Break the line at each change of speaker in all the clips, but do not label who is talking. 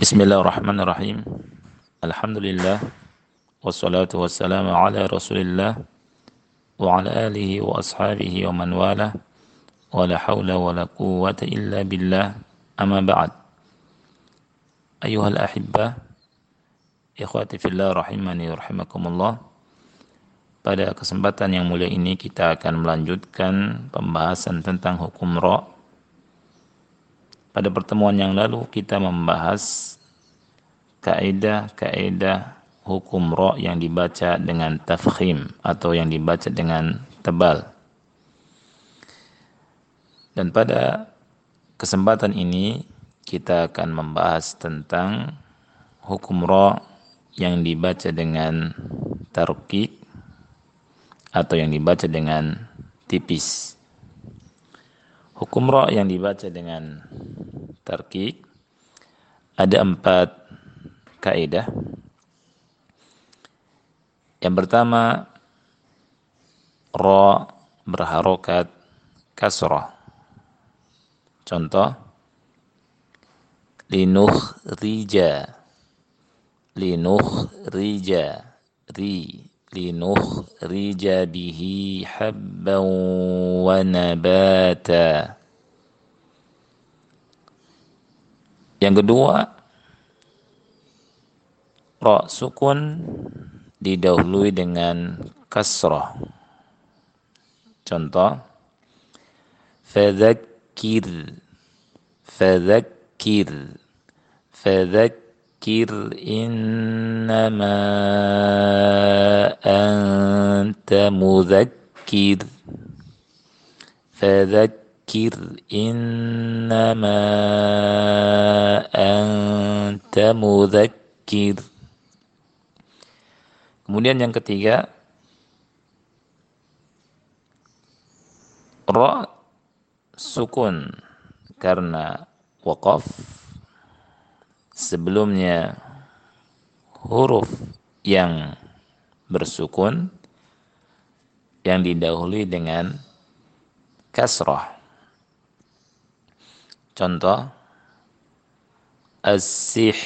Bismillahirrahmanirrahim. Alhamdulillah wassalatu wassalamu ala Rasulillah wa ala alihi wa ashabihi wa man wala wa la hawla wa la quwwata illa billah amma ba'd. Ayuhal ahibbah ikhwati fillah rahimani rahimakumullah. Pada kesempatan yang mulia ini kita akan melanjutkan pembahasan tentang hukum ra' Pada pertemuan yang lalu kita membahas kaidah-kaidah hukum ro yang dibaca dengan tafkhim atau yang dibaca dengan tebal. Dan pada kesempatan ini kita akan membahas tentang hukum ro yang dibaca dengan tarkik atau yang dibaca dengan tipis. Hukum ro yang dibaca dengan tarkik ada empat kaidah. Yang pertama ro berharokat kasroh. Contoh linuh rija linuh rija ri bihi habban wa nabata. Yang kedua, ra sukun didahului dengan kasrah. Contoh, fadzakir, fadzakir, fadzakir فذكر إنما أنت مذكر فذكر إنما أنت مذكر Kemudian yang ketiga Ra sukun karena waqaf sebelumnya huruf yang bersukun yang didahului dengan kasrah. Contoh as-sihr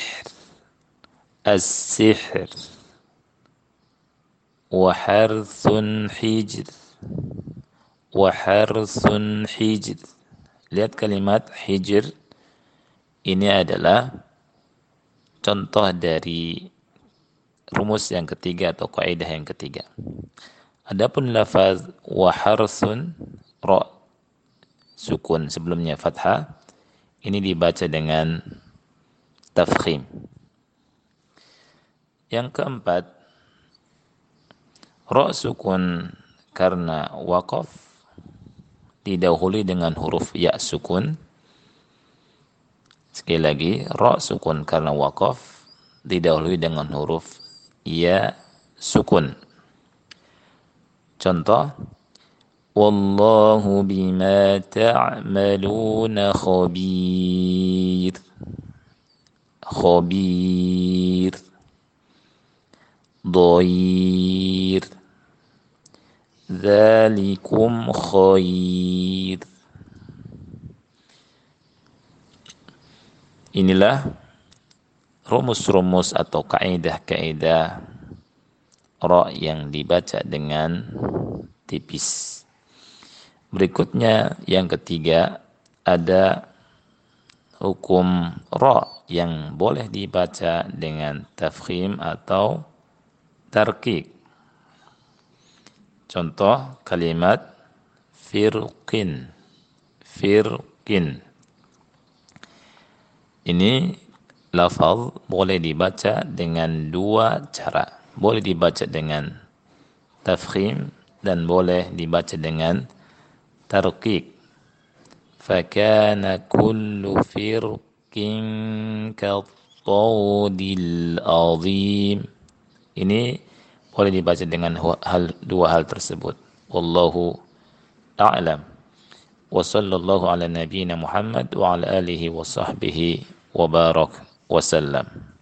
as-sihr wa harthun hijr wa harthun hijr. Lihat kalimat hijr ini adalah contoh dari rumus yang ketiga atau kaidah yang ketiga. Adapun lafaz wa harsun ra sukun sebelumnya fathah ini dibaca dengan tafkhim. Yang keempat ra sukun karena waqaf didahului dengan huruf ya sukun Sekali lagi, ra sukun karena wakaf didahului dengan huruf ya sukun. Contoh, Wallahu bima ta'maluna khabir. Khabir. Dhair. Zalikum khair. Inilah rumus-rumus atau kaidah-kaidah ra yang dibaca dengan tipis. Berikutnya yang ketiga ada hukum ra yang boleh dibaca dengan tafkhim atau tarkik. Contoh kalimat firqin. Firqin. Ini lafaz boleh dibaca dengan dua cara. Boleh dibaca dengan tafkhim dan boleh dibaca dengan tarqiq. Fakana kullu firqin kattawdil azim. Ini boleh dibaca dengan hal dua hal tersebut. Wallahu a'lam. وصلى الله على نبينا محمد وعلى آله وصحبه وبارك وسلم.